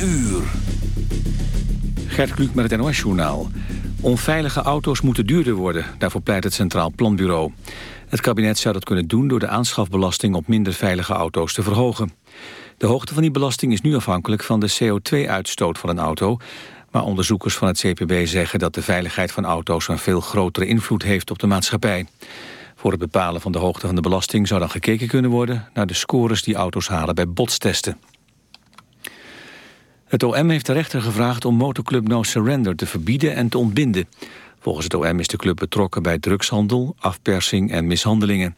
uur. Gert Kluk met het NOS-journaal. Onveilige auto's moeten duurder worden. Daarvoor pleit het Centraal Planbureau. Het kabinet zou dat kunnen doen door de aanschafbelasting op minder veilige auto's te verhogen. De hoogte van die belasting is nu afhankelijk van de CO2-uitstoot van een auto. Maar onderzoekers van het CPB zeggen dat de veiligheid van auto's een veel grotere invloed heeft op de maatschappij. Voor het bepalen van de hoogte van de belasting zou dan gekeken kunnen worden naar de scores die auto's halen bij botstesten. Het OM heeft de rechter gevraagd om motoclub No Surrender te verbieden en te ontbinden. Volgens het OM is de club betrokken bij drugshandel, afpersing en mishandelingen.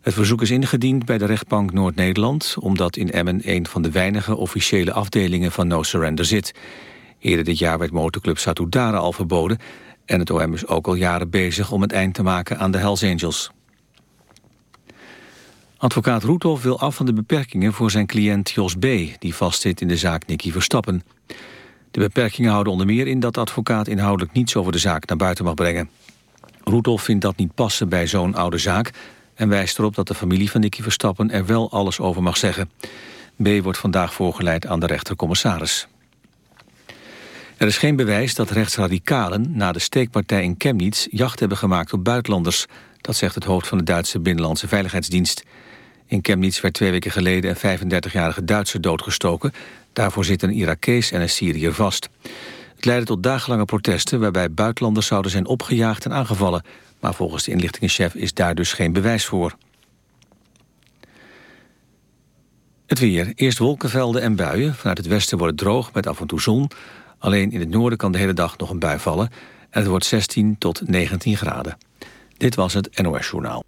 Het verzoek is ingediend bij de rechtbank Noord-Nederland... omdat in Emmen een van de weinige officiële afdelingen van No Surrender zit. Eerder dit jaar werd motoclub Satudara al verboden... en het OM is ook al jaren bezig om het eind te maken aan de Hells Angels. Advocaat Roethoff wil af van de beperkingen voor zijn cliënt Jos B... die vastzit in de zaak Nicky Verstappen. De beperkingen houden onder meer in dat de advocaat inhoudelijk niets over de zaak naar buiten mag brengen. Roethoff vindt dat niet passen bij zo'n oude zaak... en wijst erop dat de familie van Nicky Verstappen er wel alles over mag zeggen. B wordt vandaag voorgeleid aan de rechtercommissaris. Er is geen bewijs dat rechtsradicalen na de steekpartij in Chemnitz jacht hebben gemaakt op buitenlanders. Dat zegt het hoofd van de Duitse Binnenlandse Veiligheidsdienst. In Chemnitz werd twee weken geleden een 35-jarige Duitser doodgestoken. Daarvoor zitten Irakees en een Syriër vast. Het leidde tot dagenlange protesten waarbij buitenlanders zouden zijn opgejaagd en aangevallen. Maar volgens de inlichtingenchef is daar dus geen bewijs voor. Het weer. Eerst wolkenvelden en buien. Vanuit het westen wordt het droog met af en toe zon. Alleen in het noorden kan de hele dag nog een bui vallen. En het wordt 16 tot 19 graden. Dit was het NOS Journaal.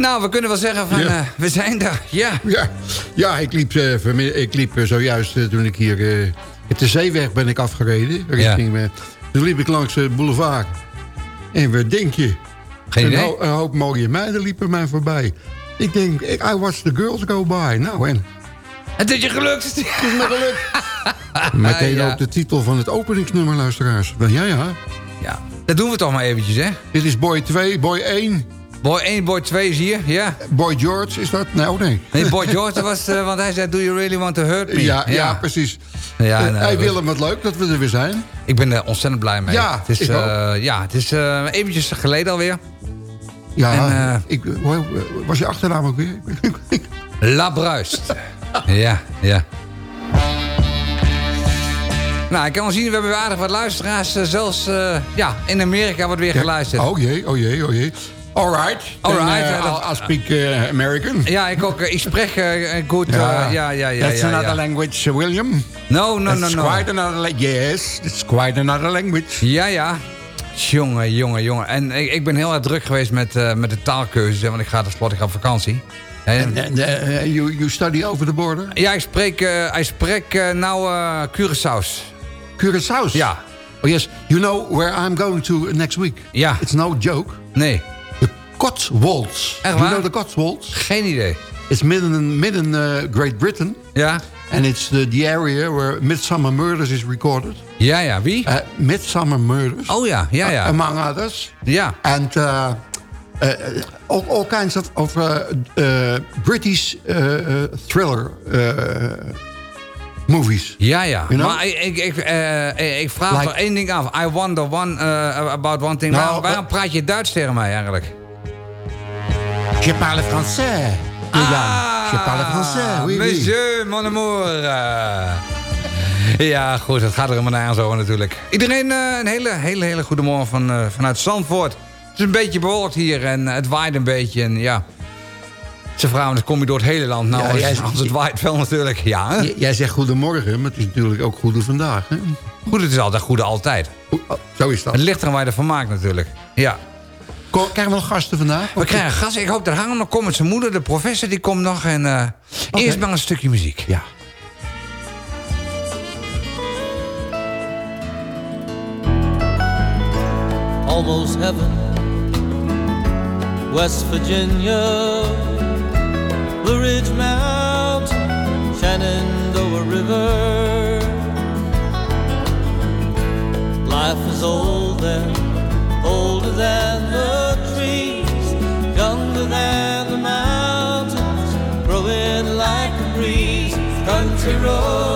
Nou, we kunnen wel zeggen van, Ja. eh, we zijn daar. Ja. Ja, ja ik liep, vanmi- ik liep eh, zojuist toen ik hier... eh de zeeweg ben ik afgereden. Richting, eh, toen liep ik langs de boulevard. En wat denk je? Geen een, idee. ho- een hoop mooie meiden liepen mij voorbij. Ik denk, ik, I watch the girls go by. Nou, en Het is je gelukt. het is me gelukt. Meteen Ja. ook de titel van het openingsnummer, luisteraars. Ja, ja. Ja, dat doen we toch maar eventjes, hè. Dit is Boy 2, Boy 1. Boy 1, boy 2 zie je, ja. Boy George, is dat? Nou, nee. Nee, boy George was, eh, want hij zei, do you really want to hurt me? Ja, ja. precies. Ja, Eh, nou, hey we- Willem, wat leuk dat we er weer zijn. Ik ben er ontzettend blij mee. Ja, het is, ik eh, ja, het is eventjes geleden alweer. Ja, En, ik, was je achternaam ook weer? La Bruist. ja, ja. Nou, ik kan wel zien, we hebben weer aardig wat luisteraars. zelfs ja, in Amerika wordt weer geluisterd. Oh jee, oh jee, oh jee. All right. All Then, right, uh, I'll speak uh, American. Ja, ik ook. Ik spreek eh, goed. Ja, ja, ja. ja, That's another language, uh, William. No, no, no, no. quite another language. Yes, it's quite another language. Ja, ja. Jongen, jongen, jongen. En ik, ik ben heel erg druk geweest met, uh, met de taalkeuzes. Want ik ga tenslotte ik op vakantie. En, en uh, you, you study over the border? Ja, ik spreek, uh, ik spreek uh, nou uh, Curaçao's. Curaçao's? Ja. Oh yes, you know where I'm going to next week? Ja. It's no joke. Nee. Cotswolds. Echt you waar? know the Cotswolds? Geen idee. It's midden, midden Great Britain. Ja. And it's the, the area where Midsummer Murders is recorded. Ja, ja. Wie? Uh, Midsummer Murders. Oh ja, ja, ja. Uh, among others. Ja. And uh, all, all, kinds of, of British thriller movies. Ja, ja. You know? Maar ik, ik, ik, uh, ik vraag like, er één ding af. I wonder one, uh, about one thing. Nou, waarom, waarom praat je Duits tegen mij eigenlijk? Je parle français. Ah, Je parle français, oui, monsieur, mon amour. Ja, goed, het gaat er helemaal naar zo natuurlijk. Iedereen uh, een hele, hele, hele goede morgen van, uh, vanuit Zandvoort. Het is een beetje bewolkt hier en het waait een beetje. En ja, ze vragen, dan kom je door het hele land. Nou, ja, als, als het waait wel natuurlijk. Ja, jij zegt goedemorgen, maar het is natuurlijk ook goede vandaag. Hè? Goed, het is altijd goede altijd. O, zo is dat. Het ligt eraan waar je ervan maakt natuurlijk. Ja. Krijgen we nog gasten vandaag? We krijgen gasten. Ik hoop dat Hangen nog komt met zijn moeder. De professor die komt nog. En uh, okay. eerst maar een stukje muziek. Ja. Almost heaven, West Virginia, the Ridge Mountain, Shenandoah River. Life is old older than empty road.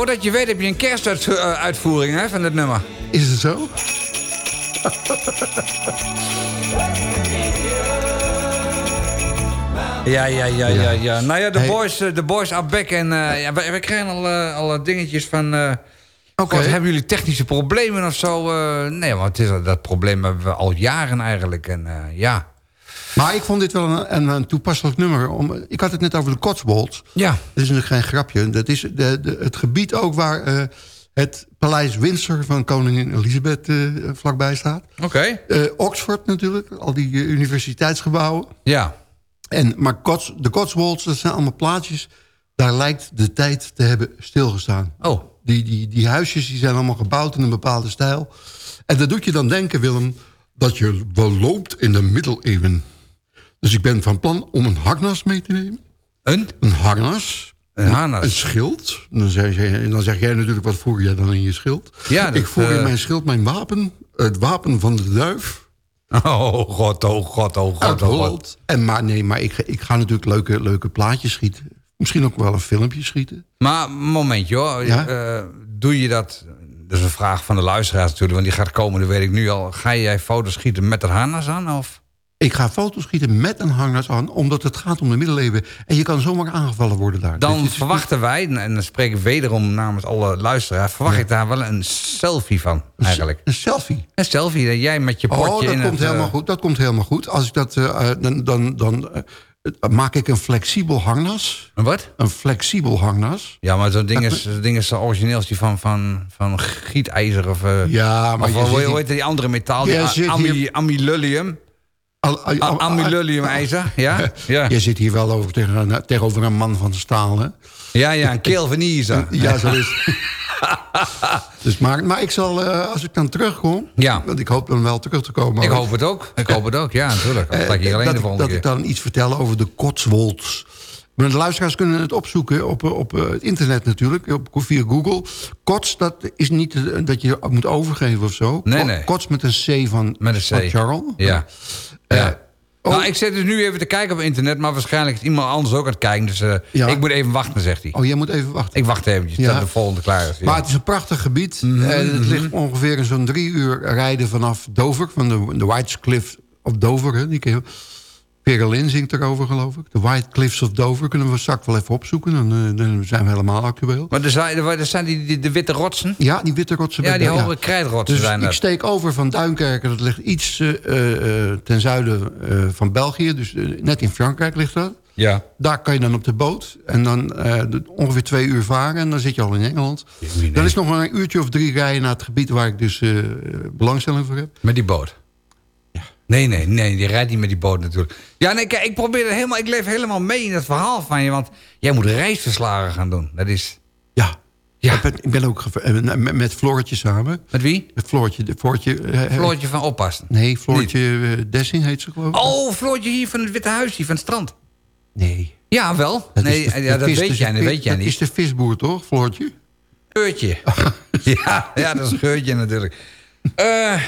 Voordat je weet heb je een kerstuitvoering hè, van dit nummer. Is het zo? Ja, ja, ja, ja, ja. Nou ja, de, Hey. boys, eh, de boys are back. En eh, ja, we, we krijgen al, eh, al dingetjes van... eh Oké. hebben jullie technische problemen of zo? Eh, nee, want het is, dat probleem hebben we al jaren eigenlijk. En eh, ja. Maar ik vond dit wel een, een, een toepasselijk nummer. Om, ik had het net over de Cotswolds. Ja. Dat is natuurlijk geen grapje. Dat is de, de, het gebied ook waar eh, het paleis Windsor van koningin Elisabeth eh, vlakbij staat. Oké. Eh, Oxford natuurlijk, al die universiteitsgebouwen. Ja. En, maar Cots, de Cotswolds, dat zijn allemaal plaatsjes... daar lijkt de tijd te hebben stilgestaan. Oh. Die, die, die huisjes die zijn allemaal gebouwd in een bepaalde stijl. En dat doet je dan denken, Willem... dat je wel loopt in de middeleeuwen. Dus ik ben van plan om een harnas mee te nemen. Een? Een harnas. Een harnas. Een schild. Dan zeg, je, dan zeg jij natuurlijk, wat voer jij dan in je schild? Ja, dat, ik voer in eh, mijn schild mijn wapen. Het wapen van de duif. Oh god, oh god, oh god, oh god. En maar nee, maar ik, ik ga natuurlijk leuke, leuke plaatjes schieten. Misschien ook wel een filmpje schieten. Maar momentje hoor. Ja? Eh, doe je dat... Dat is een vraag van de luisteraars natuurlijk. Want die gaat komen, dat weet ik nu al. Ga jij foto's schieten met het harnas aan? Of? Ik ga foto's schieten met een hangnas aan, omdat het gaat om de middeleeuwen. En je kan zomaar aangevallen worden daar. Dan Dus is- verwachten wij, en dan spreek ik wederom namens alle luisteraars... verwacht ik daar wel een selfie van, eigenlijk. Een selfie. Een selfie, dat jij met je potje Oh, dat in komt het... eh, helemaal goed. Dat komt helemaal goed. Als ik dat, eh, dan, dan, dan maak ik een flexibel hangnas. Een wat? Een flexibel hangnas. Ja, maar zo'n ding is, zo'n ding is zo origineel als die van, van, van gietijzer of... Ja, maar of je hoe, heet die andere metaal? Die Jij a- zit ami- hier- amylullium. Al- al- A- al- Amylullium ijzer, ja? Ja, Je zit hier wel over tegen, een- tegenover een man van staal, hè? ja, ja een Kelvinizer. Ja, zo is het. dus maar, maar ik zal, eh, als ik dan terugkom... Ja. want ik hoop dan wel terug te komen... Ik hoop het ook. Ik hoop het ook, ja, natuurlijk. Dat Eh, sta ik hier alleen dat, de ik- volgende dat ik dan iets vertel over de Cotswolds. Maar de luisteraars kunnen het opzoeken op, eh, op eh, het internet natuurlijk, op, via Google. Kots, dat is niet eh, dat je moet overgeven of zo. Nee, nee. Kots met een C van, Met een van C. Charles. Ja. Ja. oh. Nou, ik zit dus nu even te kijken op internet, maar waarschijnlijk is iemand anders ook aan het kijken. Dus eh, Ja. ik moet even wachten, zegt hij. Oh, jij moet even wachten. Ik wacht eventjes Ja. tot de volgende klaar is. Ja. Maar het is een prachtig gebied. Mhm, Eh, het ligt ongeveer in zo'n drie uur rijden vanaf Dover. Van de, de White Cliff of Dover. Hè, die ken Lynn zingt erover, geloof ik. De White Cliffs of Dover kunnen we straks wel even opzoeken. Dan, eh, dan zijn we helemaal actueel. Maar er zijn, er zijn die, die, de witte rotsen. Ja, die witte rotsen. Ja, die hoge krijtrotsen Dus zijn ik dat. steek over van Duinkerken. Dat ligt iets eh, eh, ten zuiden van België. Dus net in Frankrijk ligt dat. Ja. Daar kan je dan op de boot. En dan ongeveer twee uur varen. En dan zit je al in Engeland. Dan is nog maar een uurtje of drie rijden naar het gebied... waar ik dus belangstelling voor heb. Met die boot. Nee, nee, nee, die rijdt niet met die boot natuurlijk. Ja, nee, kijk, ik probeer helemaal, ik leef helemaal mee in het verhaal van je, want jij moet reisverslagen gaan doen. Dat is, Ja. Ja. Ik, ben, ik ben ook eh, met, met Floortje samen. met wie? Met Floortje. De, Floortje eh, eh, Floortje van oppassen. Nee, Floortje eh, Dessing heet ze geloof ik. Oh, Floortje hier van het Witte Huis, hier van het strand. Nee. Ja, wel. Dat nee, de- ja, dat vis- weet dus jij, dat weet jij Dat is niet. de visboer toch, Floortje? Geurtje. ja, ja, dat is een geurtje natuurlijk. Eh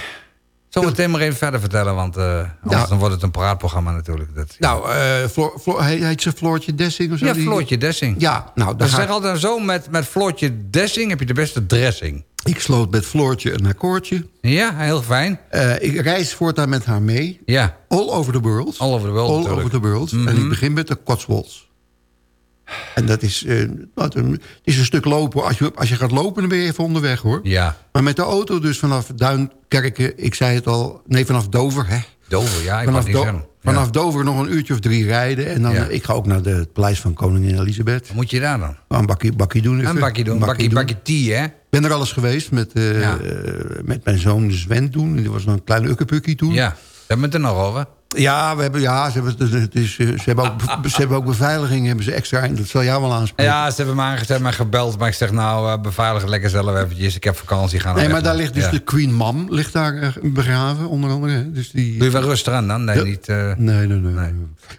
Zometeen maar even verder vertellen, want eh, anders Ja. dan wordt het een praatprogramma natuurlijk. Dat, Nou, Floor, Floor, he- heet ze Floortje Dessing of zo? ja, Die- Floortje Dessing. Ja, nou, We dan ga zeggen altijd zo, met, met Floortje Dessing heb je de beste dressing. ik sloot met Floortje een akkoordje. Ja, heel fijn. Eh, ik reis voortaan met haar mee. Ja, All over the world. all over the world All natuurlijk. over the world. En ik begin met de Cotswolds. En dat is, eh, wat een- het is een stuk lopen. Als je, als je gaat lopen, dan ben je even onderweg, hoor. Ja, Maar met de auto dus vanaf Duinkerken, ik zei het al... Nee, vanaf Dover, hè. Dover, ja, ik Vanaf, niet Do- zeggen. vanaf. Dover nog een uurtje of drie rijden. En dan, Ja. eh, ik ga ook naar de, het paleis van koningin Elisabeth. Wat moet je daar dan? Een bakkie, bakkie doen. even. Een bakje doen, Een bakje, bakje thee, hè? Ik ben er alles geweest met, eh, Ja. met mijn zoon Sven toen. Die was nog een klein ukkepukkie toen. Ja, daar hebben we het er nog over. Ja, we hebben, ja ze, hebben, het is, eh, ze, hebben ook, ze hebben ook beveiliging, hebben ze extra. En dat zal jou wel aanspreken. Ja, ze hebben me aangezet, mij gebeld. Maar ik zeg, nou, eh, beveilig het lekker zelf eventjes. Ik heb vakantie, gaan nee, maar daar ligt dus ja. de Queen Mam ligt daar eh, begraven, onder andere. hè. Dus die, Doe je wel rustig aan dan? Nee, niet... Nee, nee, nee,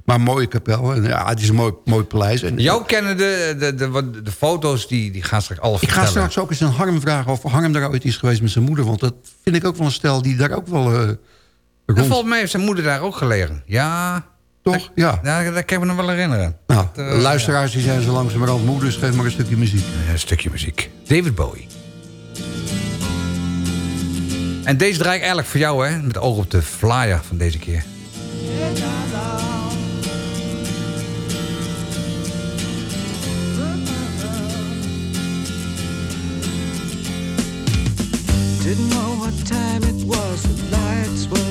Maar een mooie kapel. En ja, het is een mooi, mooi paleis. En, Jou kennen de, de, de, de foto's, die, die gaan straks alles ik ga straks ook eens aan Harm vragen of Harm daar ooit is geweest met zijn moeder. Want dat vind ik ook wel een stel die daar ook wel rond... volgens mij heeft zijn moeder daar ook gelegen. Ja, Toch? Ja. ja dat kan ik me nog wel herinneren. Nou, Dat, de eh, luisteraars die zijn zo langzamerhand moe, dus geef maar een stukje muziek. Een stukje muziek. David Bowie. En deze draai ik eigenlijk voor jou, hè? Met oog op de flyer van deze keer. Didn't know what time it was, the lights were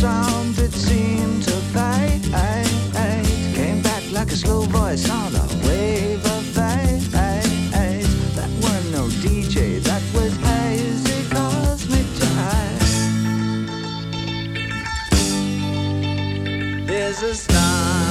sound it seemed to fade. Came back like a slow voice on a a star.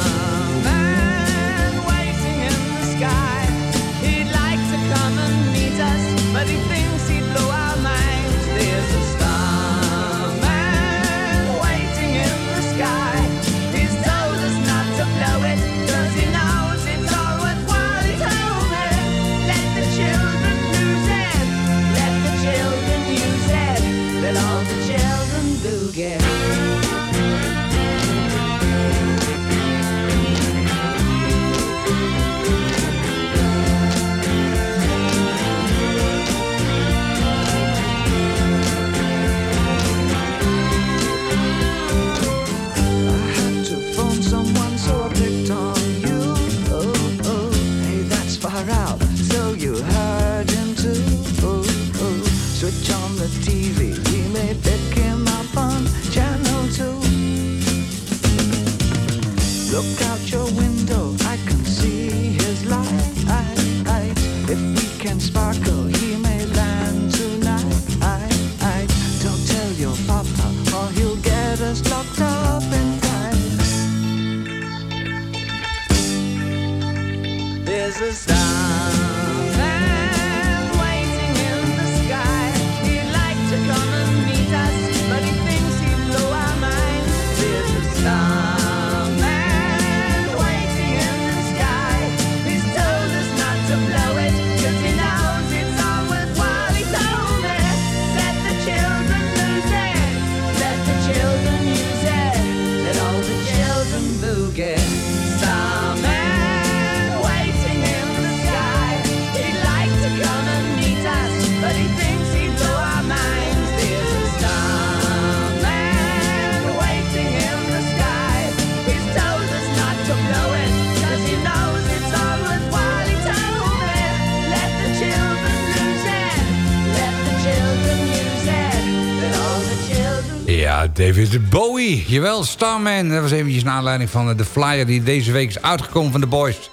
Ja, David Bowie. Jawel, Starman. Dat was eventjes naar aanleiding van eh, de flyer die deze week is uitgekomen van de boys.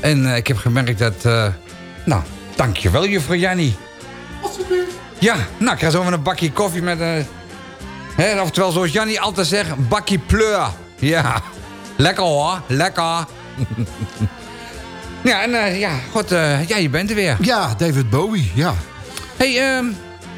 En eh, ik heb gemerkt dat... eh, nou, dankjewel juffrouw Jannie. Ja, nou, ik ga zo even een bakje koffie met... eh hè, oftewel, zoals Jannie altijd zegt, een bakje pleur. Ja, lekker hoor, lekker. ja, en eh, ja, god, eh, ja, je bent er weer. Ja, David Bowie, ja. hey, ehm,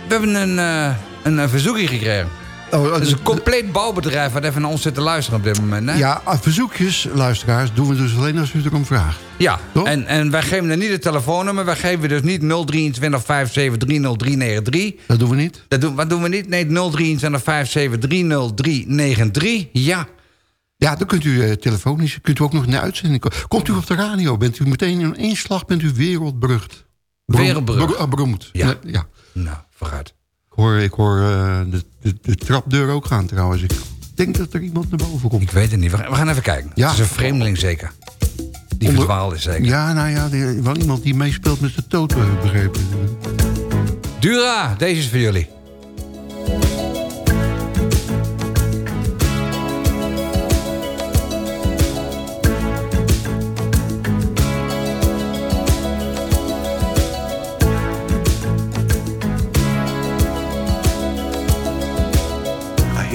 we hebben een, eh, een, eh, verzoekje gekregen. Oh, Het is een compleet bouwbedrijf wat even naar ons zit te luisteren op dit moment. Hè? Ja, ah, verzoekjes, luisteraars, doen we dus alleen als u erom vraagt. Ja, en, en wij geven er niet het telefoonnummer. Wij geven dus niet 023 573 0393. Dat doen we niet. Dat doen, wat doen we niet? Nee, 023 573 0393. Ja. Ja, dan kunt u eh, telefonisch, kunt u ook nog de uitzending komen. Komt u op de radio, bent u meteen in één slag bent u wereldberucht. Wereldberucht. ber- ah, beroemd. Ja. Eh, ja. Nou, vooruit. Ik hoor, ik hoor eh, de, de, de trapdeur ook gaan trouwens. Ik denk dat er iemand naar boven komt. Ik weet het niet. We gaan, we gaan even kijken. Ja. Het is een vreemdeling zeker. Die Onder- verdwaald is zeker. Ja, nou ja, wel iemand die meespeelt met de toto, begrepen. Dura, deze is voor jullie.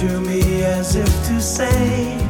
to me as if to say,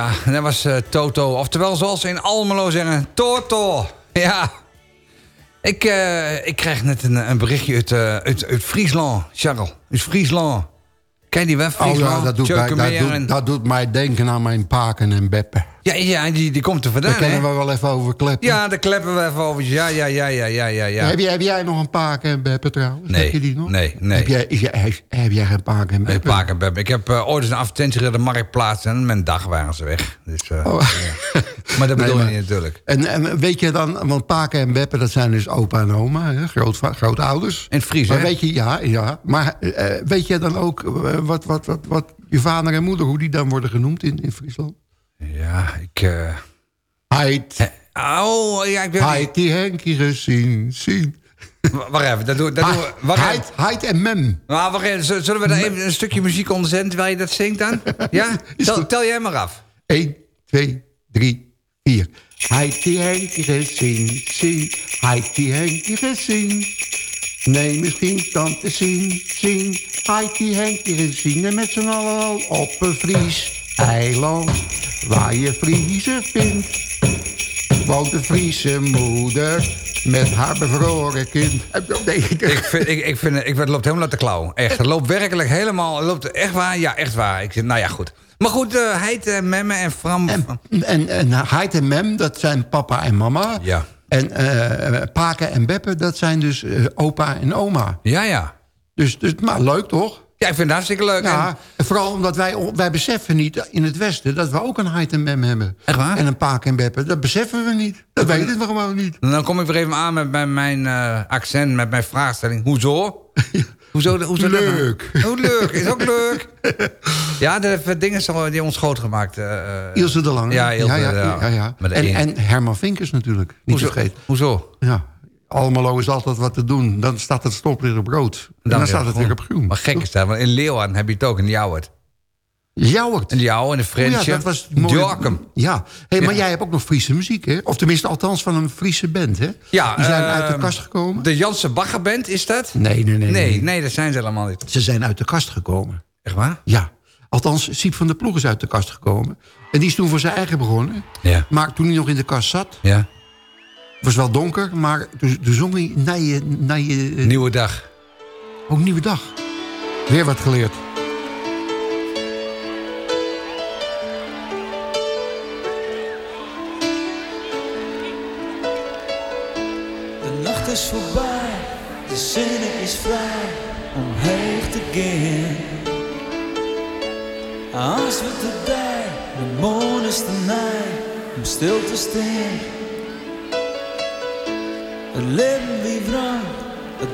Ja, dat was eh, Toto. Oftewel, zoals ze in Almelo zeggen, Toto. Ja. Ik, eh, ik krijg net een, een berichtje uit, eh, uit, uit Friesland, Charles. Uit Friesland. Ken die wel, Oh ja, dat doet, mij, dat, doet, dat doet mij denken aan mijn paken en beppen. Ja, ja die, die komt er vandaan, Daar kunnen we wel even over kleppen. Ja, daar kleppen we even over. Ja, ja, ja, ja, ja, ja. ja. Heb, jij, heb jij nog een paken en beppen trouwens? Nee, heb je die nog? nee, nee. Heb jij, is jij- heb, heb jij geen paken en Nee, beppen? Paak en Beb. Ik heb eh, ooit eens een advertentie op de marktplaats en mijn dag waren ze weg. Dus, eh, Oh. ja. Maar dat Nee, bedoel maar- je niet natuurlijk. En, en weet je dan, want paken en beppen, dat zijn dus opa en oma, hè, grootva- grootouders. In het Fries, Maar hè? weet je, ja, ja. Maar eh, weet je dan ook eh, wat, wat, wat, wat je vader en moeder, hoe die dan worden genoemd in, in Friesland? Ja, ik... eh, Heid, Oh, ja, ik heid die Henkie gezien, zien. Wacht even, dat doen, dat doen we. Wacht. Heid, heid en mem. Wacht even. Z- Zullen we daar even een stukje muziek onder zetten terwijl je dat zingt dan? Ja? Tel jij maar af. 1, 2, 3, 4. Heid die Henkie gezien, zien. Heid die Henkie gezien. Nee, misschien tante zien, zien. Heid die Henkie gezien. En met z'n allen al op een Fries eiland. Waar je Friese vindt. Woont een Friese moeder met haar bevroren kind. Ik- vind, ik, ik vind, ik het loopt helemaal uit de klauw. Echt, het loopt werkelijk helemaal... Het loopt echt waar? Ja, echt waar. Ik nou ja, goed. Maar goed, eh Heid, eh, Memme en Fram... En, en, en Heid en Mem, dat zijn papa en mama. Ja. En eh Paken en Beppe, dat zijn dus eh, opa en oma. Ja, ja. Dus, dus maar leuk toch? Ja, ik vind het hartstikke leuk. Ja, En- vooral omdat wij, wij beseffen niet in het Westen... dat we ook een Heid en Mem hebben. Echt waar? En een Paken en Beppe. Dat beseffen we niet. Dat weten we gewoon niet. En dan kom ik weer even aan met mijn, mijn eh, accent, met mijn vraagstelling. Hoezo? Hoezo, hoezo nou? Leuk. Hoe leuk, is ook leuk. Ja, de dingen zijn die ons groot gemaakt. eh, Ilse de Lange. Ja, Ilse, ja, ja, ja. ja, En, Herman Vinkers natuurlijk. Niet hoezo, vergeten. hoezo? Ja. Almelo is altijd wat te doen. Dan staat het stoplicht op rood. En dan, staat het weer op groen. Maar gek is dat, want in Leeuwarden heb je het ook, in Ljouwert. Ljouwert. In Ljouwen, in de Oh ja, dat was mooi. Ja, hey, maar Ja. jij hebt ook nog Friese muziek, hè? Of tenminste, althans van een Friese band, hè? Ja, Die zijn eh, uit de kast gekomen? De Janse Baggerband, is dat? Nee, nee, nee, Nee, nee, dat zijn ze helemaal niet. Ze zijn uit de kast gekomen. Echt waar? Ja. Althans, Siep van der Ploeg is uit de kast gekomen. En die is toen voor zijn eigen begonnen. Ja. Maar toen hij nog in de kast zat, Ja. Was wel donker, maar toen, toen zong hij naar je, naar je eh, Nieuwe dag. ook nieuwe dag. Weer wat geleerd. De nacht is voorbij, de zinnen is vrij om heen te gaan. Als we te dij, de moon is te nij om stil te staan.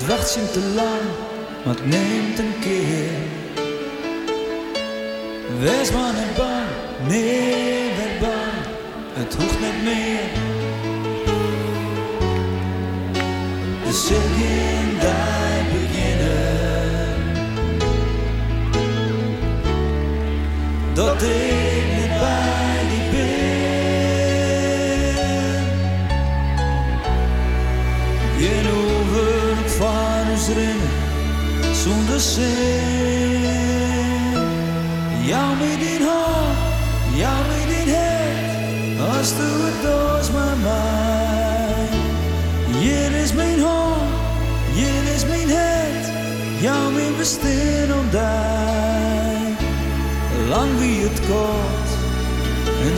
Wacht zien te lang, maar neemt een keer. Wees maar niet bang, nee, werd bang, het hoeft niet meer. De zin daar beginnen. Dat ik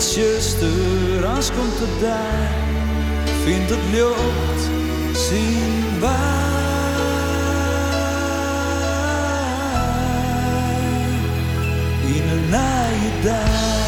zuster, als komt het daar, vindt het lucht, wij. In een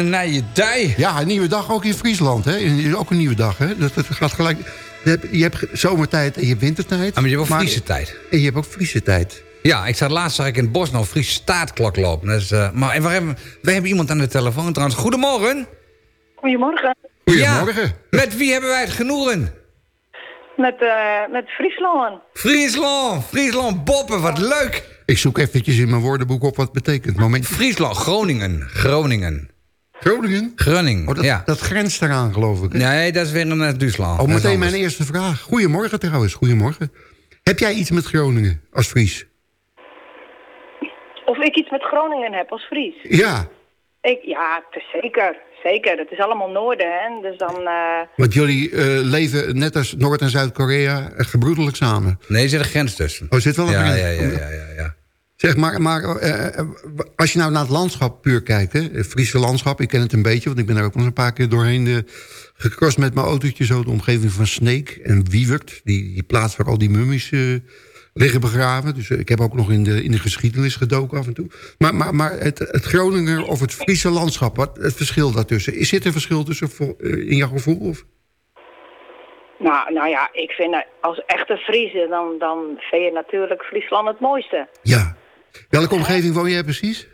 een nije dij. Ja, een nieuwe dag ook in Friesland. Hè? Is Ook een nieuwe dag. Hè? Dat, dat gaat gelijk. Je hebt, je hebt zomertijd en je hebt wintertijd. Ah, maar je hebt ook Friese tijd. En je hebt ook Friese tijd. Ja, ik zat laatst zag ik in het bos nog Friese staatklok lopen. Eh, maar en we hebben, we hebben iemand aan de telefoon trouwens. Goedemorgen. Goedemorgen. Goedemorgen. Ja, met wie hebben wij het genoegen? Met, eh, met Friesland. Friesland. Friesland Boppen, wat leuk. Ik zoek eventjes in mijn woordenboek op wat het betekent. Moment. Friesland, Groningen. Groningen. Groningen? Groningen, Oh, dat, ja. dat grenst eraan, geloof ik. hè? Nee, dat is weer een uh, Duitsland. Oh, meteen mijn eerste vraag. Goedemorgen trouwens, goedemorgen. Heb jij iets met Groningen als Fries? Of ik iets met Groningen heb als Fries. Ja, Ik, ja, zeker. Zeker. Het is allemaal noorden, hè. Dus dan... eh, want jullie eh, leven net als Noord- en Zuid-Korea eh, gebroedelijk samen. Nee, er zit een grens tussen. Oh, zit wel een ja, grens? ja, ja, ja, ja, ja. Zeg maar, maar eh, eh, als je nou naar het landschap puur kijkt, hè, het Friese landschap, ik ken het een beetje, want ik ben er ook nog een paar keer doorheen eh, gecrossed met mijn autootje, zo de omgeving van Sneek en Wiewert, die, die plaats waar al die mummies eh, liggen begraven. Dus eh, ik heb ook nog in de, in de geschiedenis gedoken af en toe. Maar, maar, maar het, het Groninger of het Friese landschap, wat het verschil daartussen? Is zit er verschil tussen eh, in jouw gevoel? Of? nou, nou ja, ik vind eh, als echte Friese, dan, dan vind je natuurlijk Friesland het mooiste. Ja. Welke omgeving woon jij precies?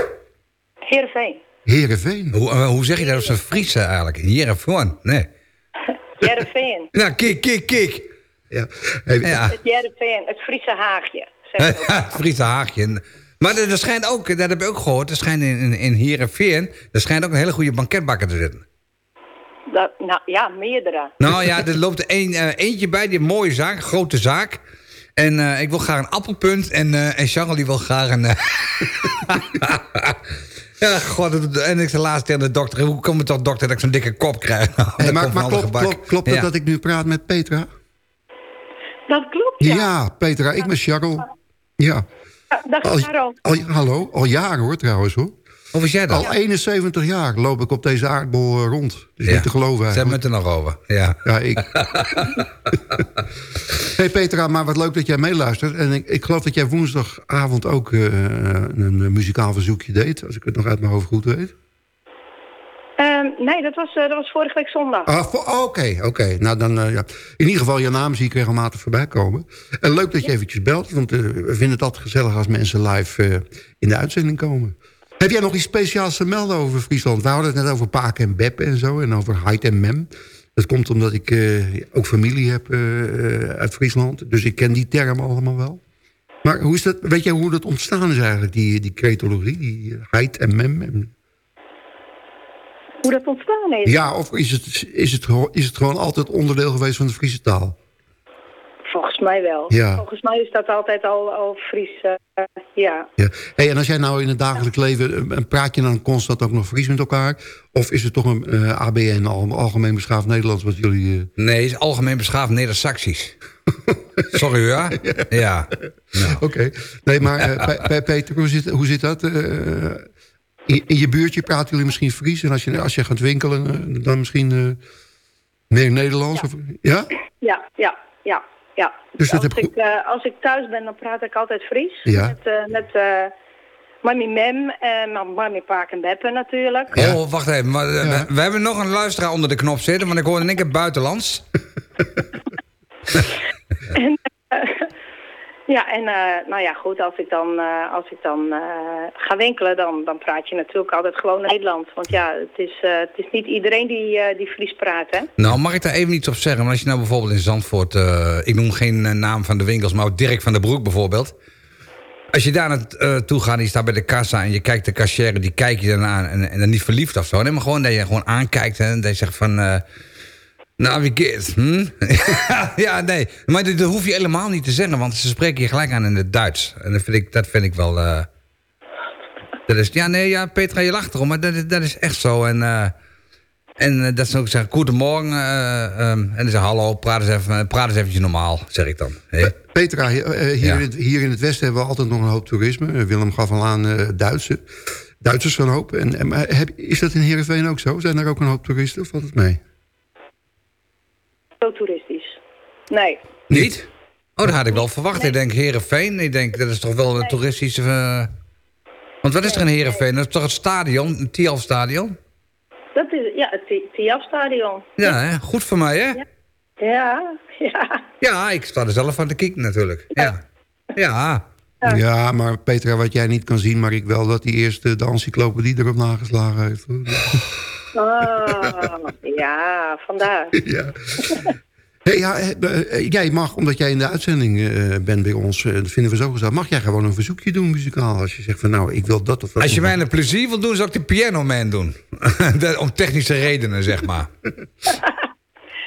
Heerenveen. Heerenveen. Hoe, eh, hoe zeg je dat op zijn Friese eigenlijk? Heerenveen? Nee. Heerenveen. Nou, kijk, kijk, kijk. Ja. Hey, Ja. Het Heerenveen, het Friese haagje. Ook. Friese haagje. Maar er, er schijnt ook, dat heb ik ook gehoord, er schijnt in, in, in Heerenveen, er schijnt ook een hele goede banketbakker te zitten. Dat, nou ja, meerdere. Nou ja, er loopt er een, eh, eentje bij, die een mooie zaak, een grote zaak. En eh, ik wil graag een appelpunt en, eh en Charles die wil graag een... eh, ja, god, en ik zei laatst tegen de dokter, hoe komt het toch dokter dat ik zo'n dikke kop krijg? Hey, dat maar maar klopt, klopt, klopt het Ja. dat ik nu praat met Petra? Dat klopt, Ja, ja. Petra, ik ben Charles. Ja. Dag al, hallo, al jaren hoor trouwens hoor. Hoe was jij dat? Al 71 jaar loop ik op deze aardbol eh, rond. Dus niet te geloven Ze hebben het er nog over, ja. Ja, ik. hey Petra, maar wat leuk dat jij meeluistert. En ik, ik geloof dat jij woensdagavond ook eh, een, muzikaal verzoekje deed. Als ik het nog uit mijn hoofd goed weet. Ehm, nee, dat was, eh, dat was vorige week zondag. Ah, vo- Oké, oké. Nou, dan, eh, ja. In ieder geval, je naam zie ik regelmatig voorbij komen. En leuk dat je eventjes belt, want we vinden het altijd gezellig als mensen live eh, in de uitzending komen. Heb jij nog iets speciaals te melden over Friesland? We hadden het net over Paak en Beb en zo, en over Heid en Mem. Dat komt omdat ik eh, ook familie heb eh, uit Friesland, dus ik ken die termen allemaal wel. Maar hoe is dat, weet jij hoe dat ontstaan is eigenlijk, die, die cretologie, die Heid en Mem? En- Hoe dat ontstaan is. Ja, of is het, is, het, is het gewoon altijd onderdeel geweest van de Friese taal? Volgens mij wel. Ja. Volgens mij is dat altijd al, al Fries. eh, ja. Ja. Hey, en als jij nou in het dagelijks leven... eh, praat je dan constant ook nog Fries met elkaar? Of is het toch een eh, ABN, al, Algemeen Beschaafd Nederlands... wat jullie... eh, Nee, is algemeen beschaafd Neder-Saxisch. Sorry ja? Ja. Nou. Oké. Nee, maar eh, Pe- Peter, hoe zit, hoe zit dat? Eh, in, in je buurtje praten jullie misschien Fries... en als je, als je gaat winkelen, dan misschien eh, meer Nederlands? Of, ja? Ja, ja, ja, ja. Dus dat als, heb ik, eh, als ik thuis ben, dan praat ik altijd Fries. Ja. Met, eh met eh, mami Mem en mami Paak en Beppe natuurlijk. Oh, wacht even. Maar, we, we hebben nog een luisteraar onder de knop zitten, want ik hoorde in één keer buitenlands. En, ja, en eh, nou ja, goed, als ik dan, eh, als ik dan eh, ga winkelen, dan, dan praat je natuurlijk altijd gewoon Nederlands. Want ja, het is, het is niet iedereen die, die Fries praat, hè? Nou, mag ik daar even iets op zeggen? Maar als je nou bijvoorbeeld in Zandvoort... ik noem geen naam van de winkels, maar Dirk van der Broek bijvoorbeeld. Als je daar naartoe gaat en je staat bij de kassa... en je kijkt de cashier, die kijk je dan aan... en, en dan niet verliefd of zo. Nee, maar gewoon dat je gewoon aankijkt en dat je zegt van... wie geht's? Hm? ja, nee. Maar dat, dat hoef je helemaal niet te zeggen... want ze spreken je gelijk aan in het Duits. En dat vind ik, dat vind ik wel... eh, dat is, ja, nee, ja, Petra, je lacht erom, maar dat, is- dat is echt zo. En, eh, en eh, dat ze ook zeggen, goedemorgen. eh, ehm, en dan zeggen, hallo, praat eens, even, praat eens eventjes normaal, zeg ik dan. Petra, hier, Ja. in het, hier in het Westen hebben we altijd nog een hoop toerisme. Willem gaf al aan Duitse, Duitsers van hoop. En, en, maar heb, is dat in Heerenveen ook zo? Zijn er ook een hoop toeristen of valt het mee? Zo toeristisch. Nee. Niet? Oh, dat had ik wel verwacht. Ik denk Herenveen. Ik denk, dat is toch wel een toeristische... eh, Want wat is er in Heerenveen? Dat is toch het stadion, het Tialf stadion? Dat is ja, het T- TIAF-stadion. Ja, hè? goed voor mij, hè? Ja, ja. Ja, ik sta er zelf aan te kijken natuurlijk. Ja. Ja. Ja, maar Petra, wat jij niet kan zien, maar ik wel dat die eerste de encyclopedie erop nageslagen heeft. Oh, ja, vandaar. ja. Hey, ja, eh, eh, jij mag, omdat jij in de uitzending eh, bent bij ons, eh, dat vinden we zo gezellig, mag jij gewoon een verzoekje doen muzikaal? Als je zegt van nou, ik wil dat of dat. Als je mij een plezier wil doen, zou ik de Piano Man doen. Om technische redenen, zeg maar.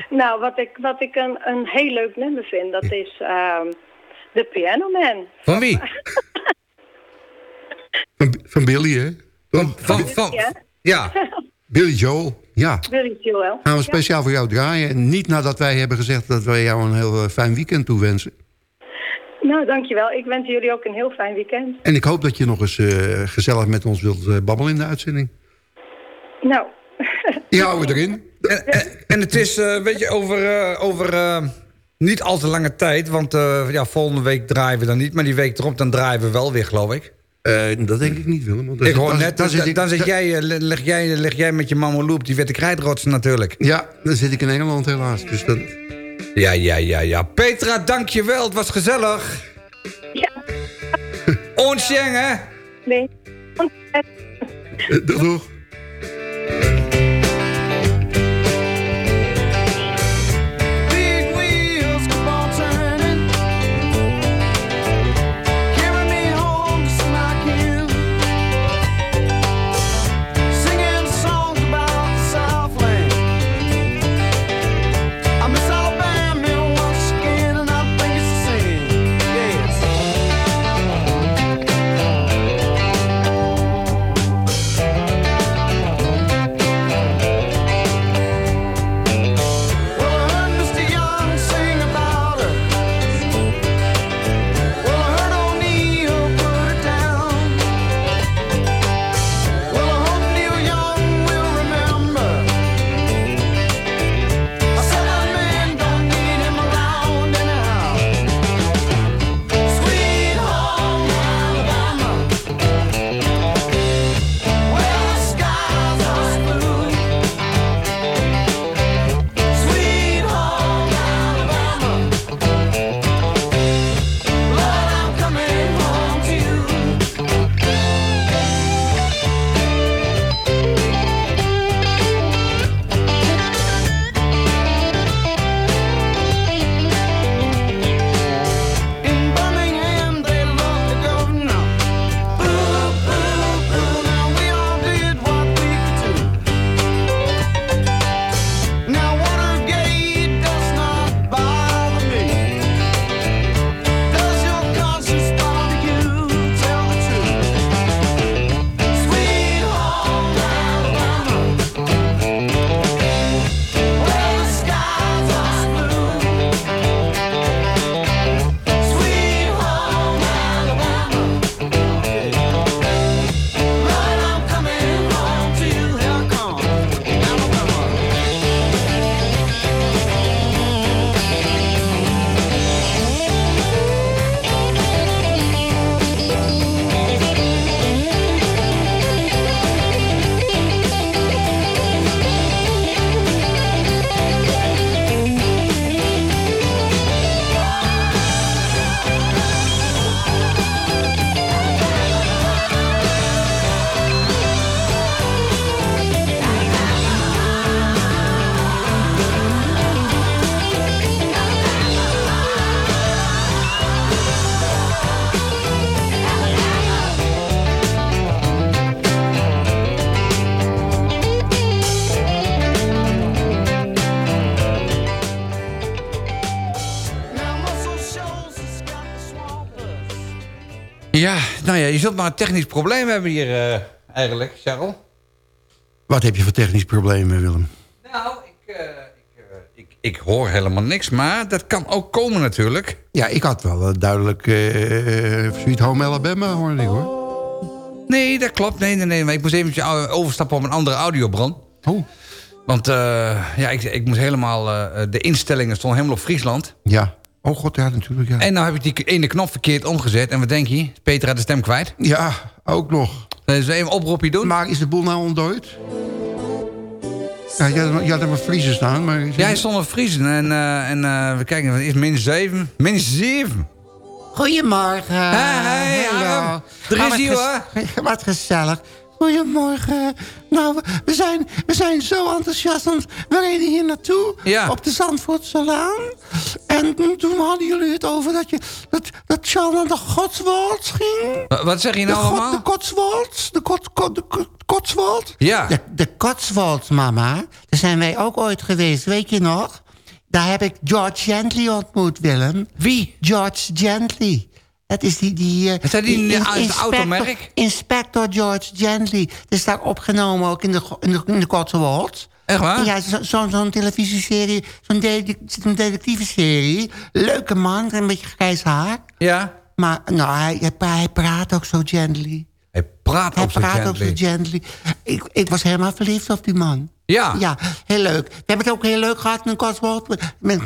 Nou, wat ik, wat ik een, een heel leuk nummer vind, dat is ehm The Piano Man. Van wie? Van, van Billy, hè? Van, van, van, ja. Billy Joel, ja. Billy Joel. Gaan we speciaal voor jou draaien. En niet nadat wij hebben gezegd dat wij jou een heel eh, fijn weekend toewensen. Nou, dankjewel. Ik wens jullie ook een heel fijn weekend. En ik hoop dat je nog eens eh, gezellig met ons wilt eh, babbelen in de uitzending. Nou, Die houden we erin. En, en, en het is, eh, weet je, over, eh, over eh, niet al te lange tijd. Want eh, ja, volgende week draaien we dan niet. Maar die week erop, dan draaien we wel weer, geloof ik. Eh, dat denk ik niet, Willem. want dan Ik zit- hoor dan- net, dan dan, zit ik- dan zit jij, eh, leg, jij, leg jij met je mama loop die witte krijtrots natuurlijk. Ja, dan zit ik in Engeland helaas. Dus dan... Ja, ja, ja, ja. Petra, dankjewel. Het was gezellig. Ja. Onscheng, hè? nee. Eh, je zult maar een technisch probleem hebben hier eh, eigenlijk, Charles. Wat heb je voor technisch problemen, Willem? Nou, ik, eh, ik, eh, ik, ik hoor helemaal niks, maar dat kan ook komen natuurlijk. Ja, ik had wel eh, duidelijk eh Sweet Home Alabama, hoorde ik hoor. Nee, dat klopt. Nee, nee, nee. Maar ik moest eventjes overstappen op een andere audiobron. Oh. Want eh, ja, ik, ik moest helemaal... eh, de instellingen stonden helemaal op Friesland. Ja. Oh god, ja, natuurlijk, ja. En nou heb ik die ene knop verkeerd omgezet. En wat denk je? Peter had de stem kwijt. Ja, ook nog. Dus even een oproepje doen. Maar is de boel nou ontdooid? Ja, je, had, je had er maar vriezen staan, maar... Ja, hij stond op vriezen en, eh, en eh, we kijken, het is min 7. Min 7. Goedemorgen. Hey, Hallo. Harm. Er is hij, ges- Wat gezellig. Goedemorgen. Nou, we- zijn, we zijn zo enthousiast, want we reden hier naartoe. Ja. Op de Zandvoortselaan. En toen hadden jullie het over dat, je, dat, dat Charles naar de Godswold ging. Wa- Wat zeg je nou de, God- allemaal? de Cotswold? De, kot, de? Ja. De, de mama. Daar zijn wij ook ooit geweest, weet je nog? Daar heb ik George Gently ontmoet, Willem. Wie? George Gently. Dat is die... die eh, Is dat die in- uit het inspector- automerk? Inspector George Gently. Dat is daar opgenomen ook in de, in de, in de Cotswolds. Echt waar? Ja, zo- zo'n zo'n televisieserie, zo'n de, zo'n detective-serie. Leuke man, een beetje grijs haar. Ja. Maar nou, hij, hij, praat ook zo gently. Hij praat Hij ook zo praat ook gently. zo gently. Ik, ik was helemaal verliefd op die man. Ja. Ja, heel leuk. We hebben het ook heel leuk gehad in Cotswold. We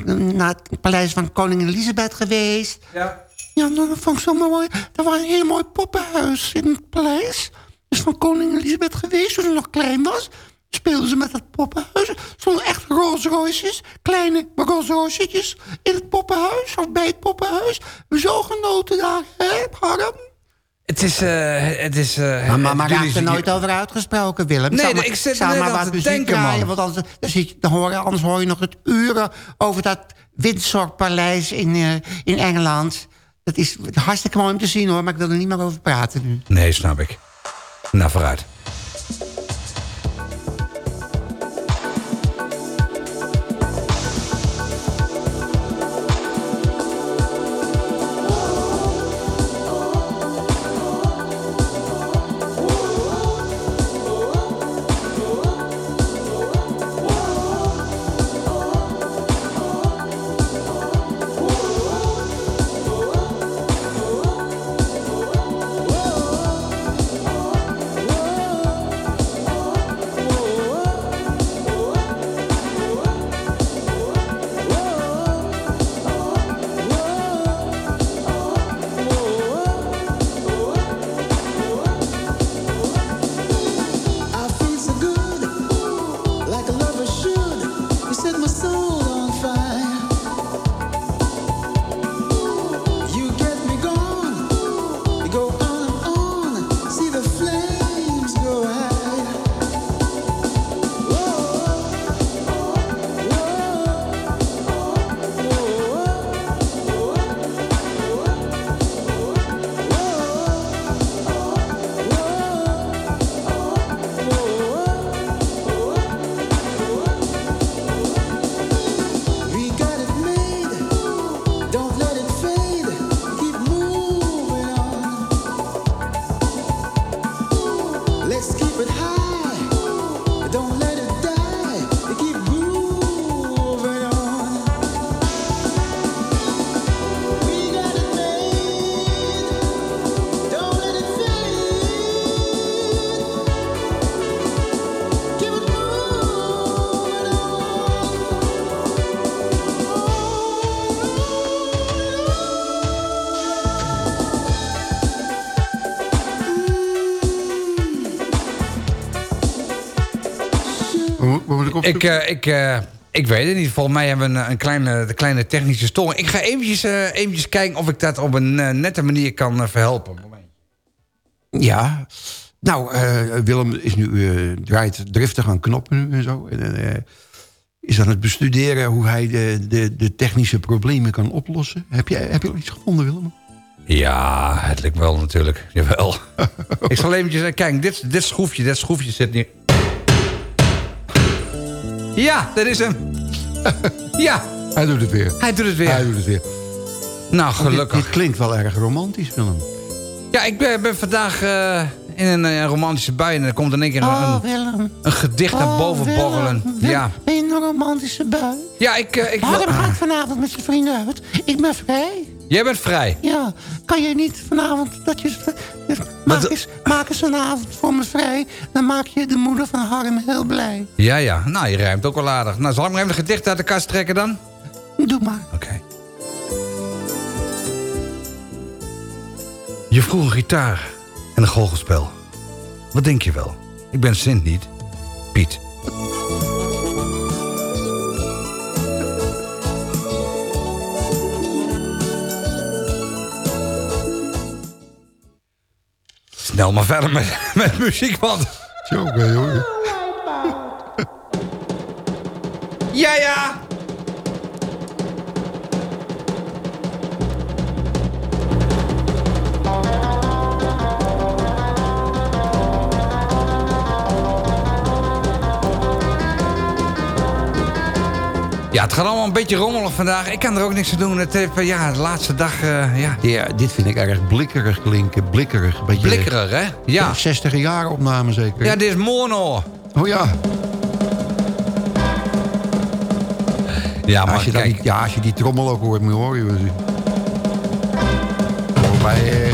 zijn naar het paleis van koningin Elisabeth geweest. Ja. Ja, nou, dat vond ik zo mooi. Er was een heel mooi poppenhuis in het paleis. Dus van koningin Elisabeth geweest toen ze nog klein was. Speelden ze met dat poppenhuis. Er stonden echt roze roosjes. Kleine roze roosjes in het poppenhuis. Of bij het poppenhuis. We zo genoten daar, hè, Harm? Het is... eh het is eh, Maar mama raakt er nooit over uitgesproken, Willem. Nee, Zal maar- ik zit net maar wat te muziek denken, man. Want anders, dan zit je, dan hoor je, anders hoor je nog het uren over dat Windsorpaleis in, eh, in Engeland. Dat is hartstikke mooi om te zien hoor, maar ik wil er niet meer over praten nu. Nee, snap ik. Nou, vooruit. Ik Ik, eh, ik, eh, ik weet het niet. Volgens mij hebben we een, een kleine, de kleine technische storing. Ik ga eventjes, eh, eventjes kijken of ik dat op een nette manier kan verhelpen. Ja. Nou, eh, Willem is nu, eh, draait driftig aan knoppen nu en zo. En, eh, is aan het bestuderen hoe hij de, de, de technische problemen kan oplossen. Heb je, heb je al iets gevonden, Willem? Ja, het lukt wel natuurlijk. Jawel. ik zal eventjes... Kijk, dit, dit schroefje, dit schroefje zit nu... Ja, dat is hem. ja. Hij doet het weer. Hij doet het weer. Hij doet het weer. Nou, gelukkig. Dit, dit klinkt wel erg romantisch, Willem. Ja, ik ben, ben vandaag eh, in een eh, romantische bui... en er komt in één keer een, Oh, een, gedicht naar Oh, boven Willem. borrelen. Ja. Ben je in een romantische bui? Ja, ik... eh, ik wil- gaat vanavond met zijn vrienden uit. Ik ben vrij. Jij bent vrij. Ja, kan je niet vanavond dat je... Maak eens, maak eens een avond voor me vrij. Dan maak je de moeder van Harm heel blij. Ja, ja. Nou, je ruimt ook wel aardig. Nou, zal ik maar even een gedicht uit de kast trekken dan? Doe maar. Oké. Je vroeg een gitaar en een goochelspel. Wat denk je wel? Ik ben Sint niet. Piet. Snel maar verder met, met muziek, want... Zo, oké hoor. Ja, ja! Ja, het gaat allemaal een beetje rommelig vandaag. Ik kan er ook niks aan doen. Het, eh, ja, de laatste dag, eh, ja. Ja, dit vind ik erg blikkerig klinken. Blikkerig. Beetje Blikkerig, hè? Ja. 60 jaar opname zeker. Ja, dit is mono. Oh ja. Ja, maar als je kijk. die, ja, als je die trommel ook hoort, moet je horen. mij, eh,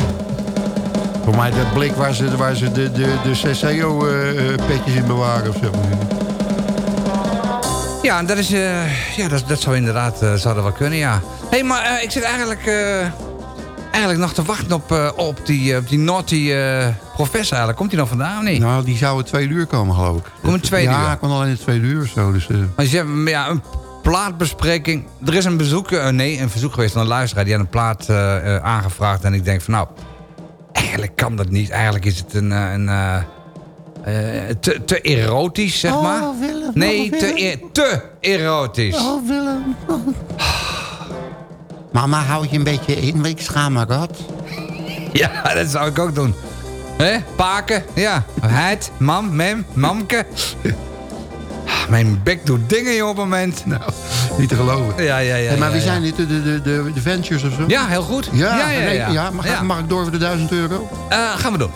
voor mij dat blik waar ze, waar ze de, de, de CCO-petjes in bewaren of zo. Ja, dat, is, eh, ja dat, dat zou inderdaad eh, zou dat wel kunnen, ja. Hé, hey, maar eh, ik zit eigenlijk, eigenlijk nog te wachten op, op die, op die naughty professor eigenlijk. Komt hij nog vandaan of niet? Nou, die zou het twee uur komen, geloof ik. Om het tweede ja, uur? Ja, kon alleen het tweede uur of zo. Dus, Maar je hebt ja, een plaatbespreking. Er is een bezoek, nee, een verzoek geweest van een luisteraar. Die had een plaat aangevraagd. En ik denk van nou, eigenlijk kan dat niet. Eigenlijk is het een, een te, te erotisch, zeg maar. Oh, Willem, nee, oh, te, Willem. e- te erotisch. Oh, Willem. Mama, houd je een beetje in, ik schaam me rot. Ja, dat zou ik ook doen. Hè? Paken, ja. Het, mam, mem, mamke. Mijn bek doet dingen, joh, op het moment. Nou, niet te geloven. Ja, ja, ja. Hey, maar ja, wie ja. zijn dit? De, de, de, de Ventures of zo? Ja, heel goed. Ja, ja, ja. nee, ja. ja, mag, Ja. mag ik door voor de 1000 euro? Eh, gaan we doen.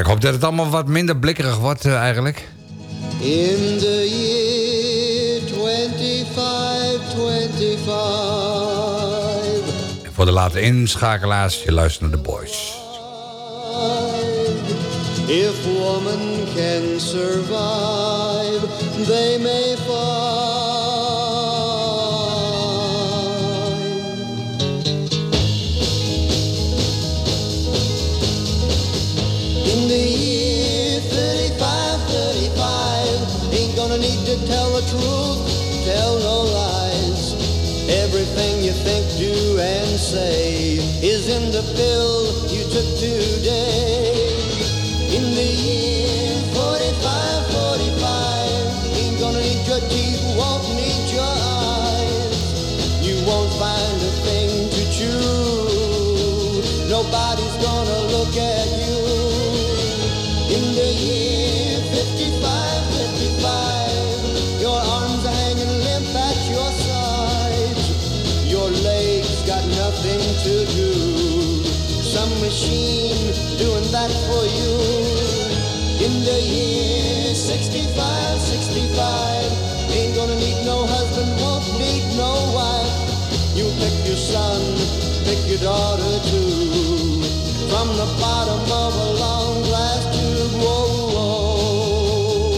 Ik hoop dat het allemaal wat minder blikkerig wordt eh, eigenlijk. In the year 2525 En voor de late inschakelaars, je luistert naar de boys. If woman can survive, they may find. Is in the pill you took today. Your daughter too. From the bottom of a long glass tube, whoa, whoa.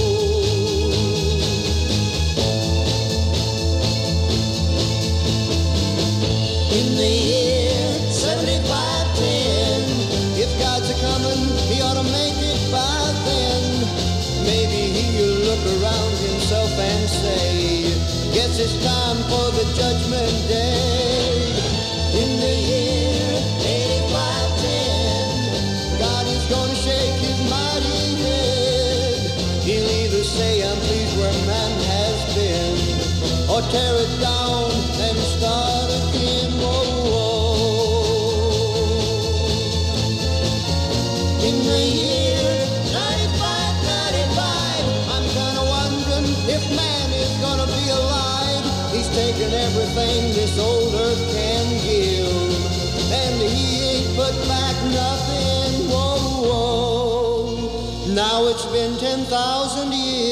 In the year 7510, if God's a coming, he ought to make it by then. Maybe he'll look around himself and say, Guess it's time for the judgment tear it down and start again. Whoa, whoa. In the year 95, 95, I'm kinda wondering if man is gonna be alive. He's taken everything this old earth can give, and he ain't put back nothing. Whoa, whoa. Now it's been 10,000 years,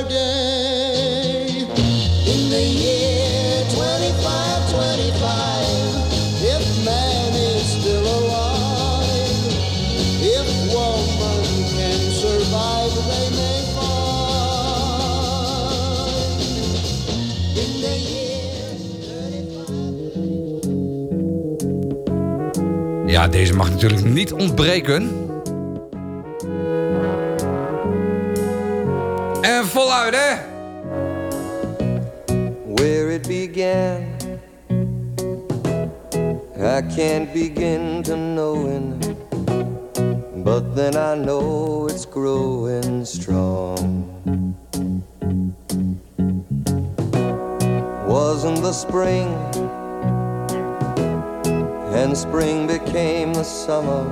Ja, deze mag natuurlijk niet ontbreken. En voluit, hè? where it began. I can't begin to knowing, but then I know it's growing strong. Wasn't the spring, and spring became the summer.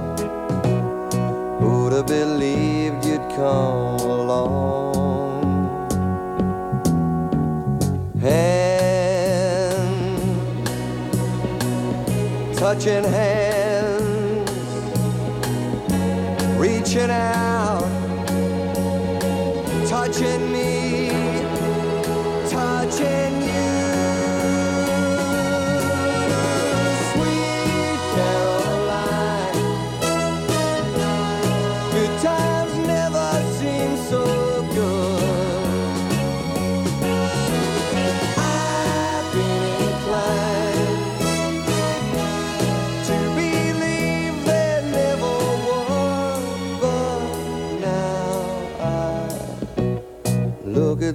Who'd have believed you'd come along? hand, touching hands,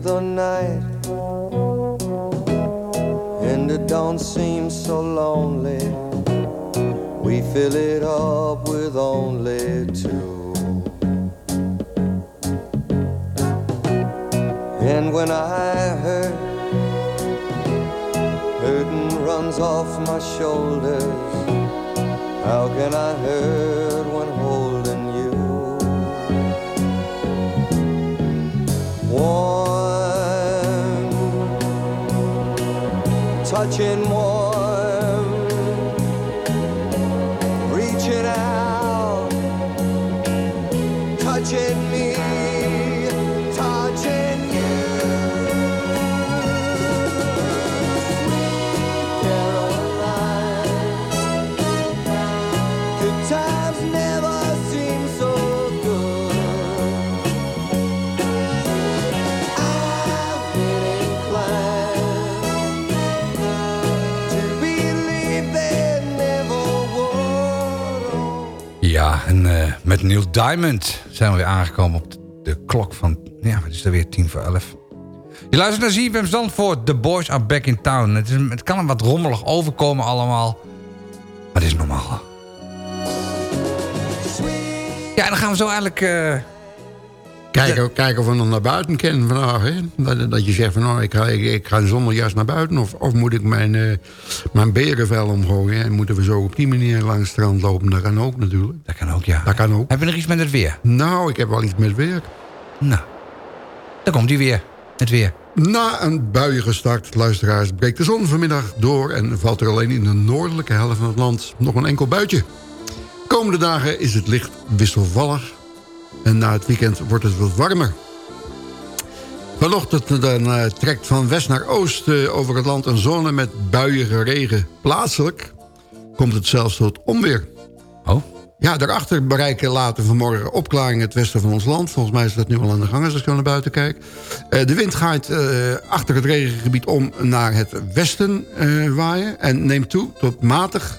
the night and it don't seem so lonely. We fill it up with only two. And when I hurt Burden runs off my shoulders. How can I hurt Ja, en eh, met Neil Diamond zijn we weer aangekomen op de, klok van... Ja, wat is er weer? Tien voor elf. Je luistert naar ZFM Zandvoort. The Boys are back in town. Het, is, het kan hem wat rommelig overkomen allemaal. Maar het is normaal. Ja, en dan gaan we zo eigenlijk... eh, Kijken, kijken of we nog naar buiten kennen vandaag. Hè? Dat, dat je zegt van nou, ik ga, ik, ik ga zonder jas naar buiten. Of, of moet ik mijn, eh, mijn berenvel omgooien. En moeten we zo op die manier langs het strand lopen. Dat kan ook natuurlijk. Dat kan ook, ja. Dat kan ook. Heb je nog iets met het weer? Nou, ik heb wel iets met weer. Nou, daar komt hij weer. Het weer. Na een buiige start, luisteraars, breekt de zon vanmiddag door... en valt er alleen in de noordelijke helft van het land nog een enkel buitje. Komende dagen is het licht wisselvallig... en na het weekend wordt het wat warmer. Vanochtend dan, eh, trekt van west naar oost eh, over het land een zone met buiige regen. Plaatselijk komt het zelfs tot onweer. Oh? Ja, daarachter bereiken later vanmorgen opklaringen het westen van ons land. Volgens mij is dat nu al aan de gang als ik zo naar buiten kijk. Eh, de wind gaat eh, achter het regengebied om naar het westen eh, waaien... en neemt toe tot matig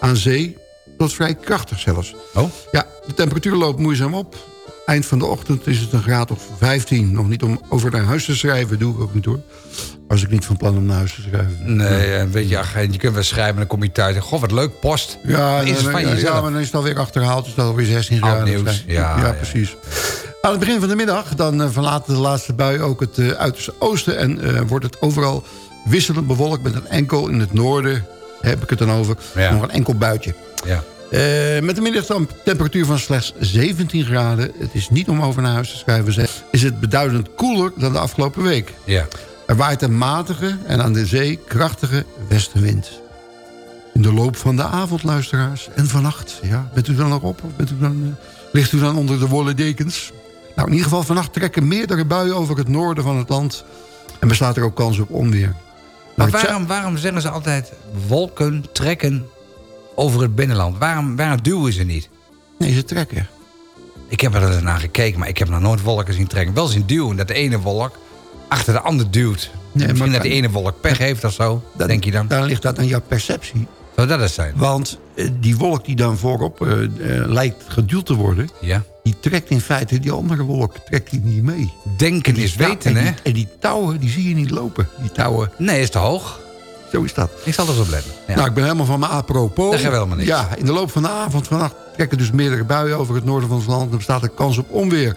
aan zee tot vrij krachtig zelfs. Oh? Ja, de temperatuur loopt moeizaam op. Eind van de ochtend is het een graad of 15. Nog niet om over naar huis te schrijven, doe ik ook niet hoor. Als ik niet van plan om naar huis te schrijven. Nee, en weet je, je kunt wel schrijven en dan kom je thuis en goh, wat leuk, post. Ja, is het van ja, ja, maar dan is het alweer achterhaald. Dus dat alweer 16 Oud graden. nieuws. Ja, ja, ja. precies. Aan het begin van de middag dan eh, verlaat de laatste bui ook het eh, uiterste oosten... en eh, wordt het overal wisselend bewolkt met een enkel in het noorden... heb ik het dan over, Ja. nog een enkel buitje. Ja. Eh, met een middagtemperatuur van slechts 17 graden... het is niet om over naar huis te schrijven... is het beduidend koeler dan de afgelopen week. Ja. Er waait een matige en aan de zee krachtige westenwind. In de loop van de avond, luisteraars, en vannacht. Ja, bent u dan nog op? Of bent u dan, eh, ligt u dan onder de wollen dekens? Nou, in ieder geval vannacht trekken meerdere buien over het noorden van het land. En bestaat er ook kans op onweer. Maar waarom, waarom zeggen ze altijd wolken trekken over het binnenland? Waarom, waarom duwen ze niet? Nee, ze trekken. Ik heb er naar gekeken, maar ik heb nog nooit wolken zien trekken. Wel zien duwen, dat de ene wolk achter de ander duwt. Misschien maar dat de ene wolk pech heeft of zo, denk je dan? Dan ligt dat aan jouw perceptie. Zou dat het zijn? Want eh, die wolk die dan voorop eh, eh, lijkt geduwd te worden... Ja. Die trekt in feite die andere wolk trekt die niet mee. Denken is weten, en hè? En die touwen, die zie je niet lopen. Die touwen, Nee, is te hoog. zo is dat. Ik zal er op letten. Ja. Nou, ik ben helemaal van mijn apropos. Dat geeft helemaal niks. Ja, in de loop van de avond vannacht trekken dus meerdere buien over het noorden van het land. Er bestaat een kans op onweer.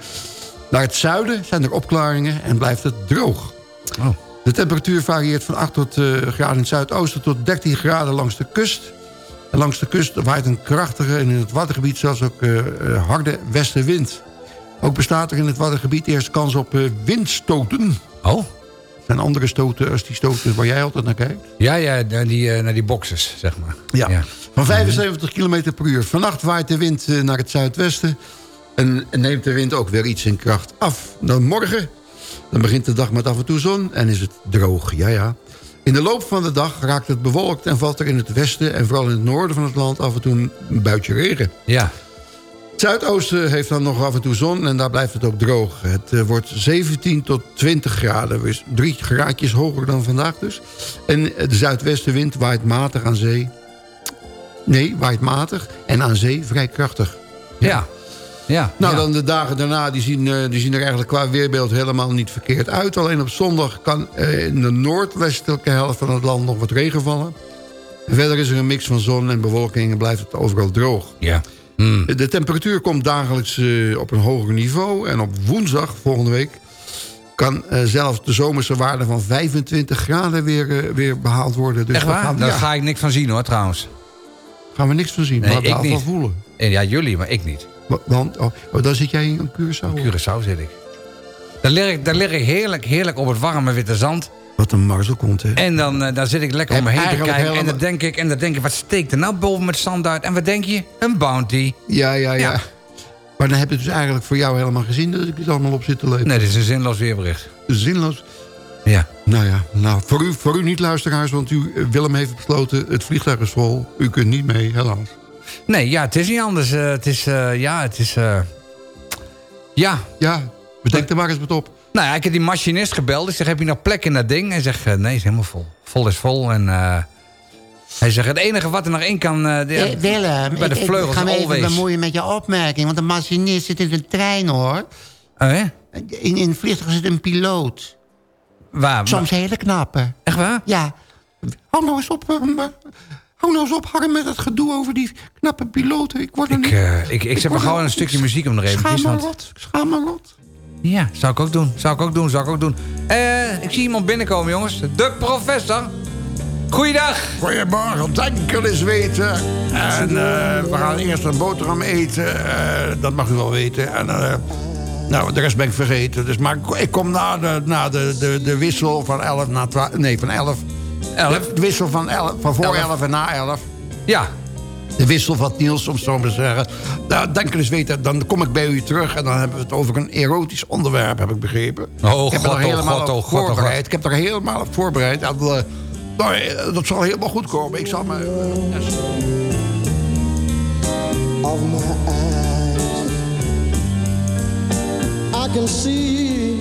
Naar het zuiden zijn er opklaringen en blijft het droog. Oh. De temperatuur varieert van 8 tot, eh, graden in het zuidoosten tot 13 graden langs de kust. En langs de kust waait een krachtige en in het Waddengebied zelfs ook eh, eh, harde westenwind. Ook bestaat er in het Waddengebied eerst kans op eh, windstoten. Oh? Zijn andere stoten als die stoten waar jij altijd naar kijkt. Ja, ja, naar die, eh, naar die boxes, zeg maar. Ja. Van 75 km per uur. Vannacht waait de wind naar het zuidwesten. En neemt de wind ook weer iets in kracht af. Dan morgen, dan begint de dag met af en toe zon en is het droog. Ja, ja. In de loop van de dag raakt het bewolkt en valt er in het westen... en vooral in het noorden van het land af en toe een buitje regen. Ja. Het zuidoosten heeft dan nog af en toe zon en daar blijft het ook droog. Het eh, wordt 17 tot 20 graden, dus drie graadjes hoger dan vandaag dus. En de zuidwestenwind waait matig aan zee. Nee, waait matig en aan zee vrij krachtig. Ja. Ja. Nou, ja. dan de dagen daarna, die zien, eh, die zien er eigenlijk qua weerbeeld helemaal niet verkeerd uit. Alleen op zondag kan eh, in de noordwestelijke helft van het land nog wat regen vallen. En verder is er een mix van zon en bewolking en blijft het overal droog. Ja. De temperatuur komt dagelijks eh, op een hoger niveau. En op woensdag volgende week kan zelfs de zomerse waarde van 25 graden weer, weer behaald worden. Dus Echt daar waar? Gaan, Daar ja, ga ik niks van zien hoor, trouwens. gaan we niks van zien. Nee, maar ik wel voelen. En ja, jullie, maar ik niet. Wa- Want, oh, oh, dan zit jij in Curaçao. Curaçao zit ik. Daar lig ik, daar lig ik heerlijk, heerlijk op het warme witte zand. Wat een marzelkont, hè? En dan eh, daar zit ik lekker om me En heen te kijken. En dan denk ik, en dan denk ik, wat steekt er nou boven met zand uit? En wat denk je? Een bounty. Ja, ja, ja, Ja. Maar dan heb je het dus eigenlijk voor jou helemaal gezien... dat ik het allemaal op zit te lezen. Nee, dit is een zinloos weerbericht. Zinloos. Ja. Nou ja, nou, voor, u, voor u niet luisteraars... want u, eh, Willem heeft besloten, het vliegtuig is vol. U kunt niet mee, helaas. Nee, ja, het is niet anders. Eh, het is, eh, ja, het is... eh, ja. Ja, bedenk er maar eens wat op. Nou ja, ik heb die machinist gebeld. Ik zeg, heb je nog plek in dat ding? Hij zegt, nee, is helemaal vol. Vol is vol en... eh, hij zegt, het enige wat er nog in kan... eh, de- Willem, bij de ik, ik vleugels ga me even always. bemoeien met je opmerking. Want de machinist zit in de trein, hoor. Oh, hè? In, in het vliegtuig zit een piloot. Waar? Soms hele knappe. Echt waar? Ja. Hou nou eens op. Hou nou eens op, Harm, met het gedoe over die knappe piloten. Ik word er Ik, niet... eh, ik, ik zet maar gewoon een stukje muziek om er even. Schaam me rot, schaam me rot. Ja, zou ik ook doen. Zou ik ook doen, zou ik ook doen. Eh, ik zie iemand binnenkomen, jongens. De professor. Goeiedag. Goedemorgen, denken eens weten. En eh, we gaan eerst een boterham eten. eh, dat mag u wel weten. En eh, nou, de rest ben ik vergeten. Dus, maar ik- ik kom na de, na de, de, de wissel van 11 naar 12. Nee, van 11. 11? De wissel van, 11, van voor 11. Elf. en na 11. Ja. De wissel van Niels, om zo maar te zeggen. Nou, denk eens weten, dan kom ik bij u terug... en dan hebben we het over een erotisch onderwerp, heb ik begrepen. Oh, ik heb God, er oh, helemaal God, op oh, God, oh, voorbereid. God. Ik heb er helemaal op voorbereid. En, eh, nou, eh, dat zal helemaal goed komen. Ik zal me... of my eyes. I can see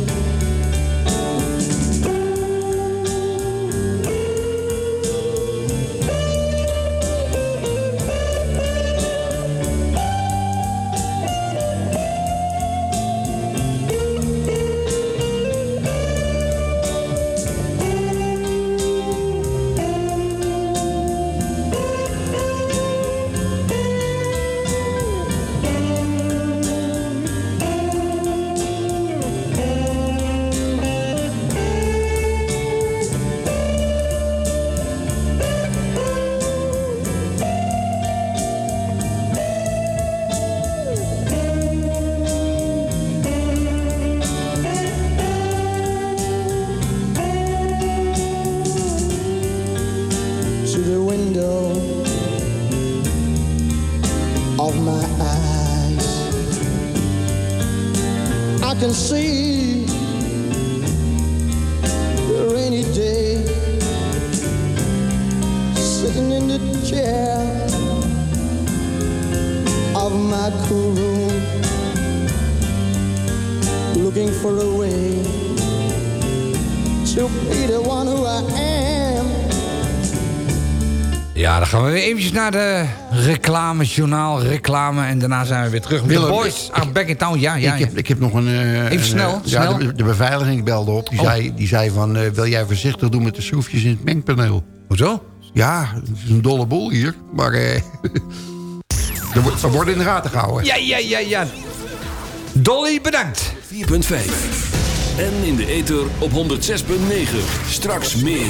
gaan we weer eventjes naar de reclame, journaal, reclame. En daarna zijn we weer terug met de boys. Ah, back in town, ja, ja. ik, ja. heb, ik heb nog een... eh, Even een, snel, eh, snel. Ja, de, de beveiliging belde op. Die, Oh. zei, die zei van, eh, wil jij voorzichtig doen met de schroefjes in het mengpaneel? Hoezo? Ja, het is een dolle boel hier. Maar eh, er, wordt, er wordt in de gaten gehouden. Ja, ja, ja, ja. Dolly, bedankt. 4.5. En in de ether op 106.9. Straks meer.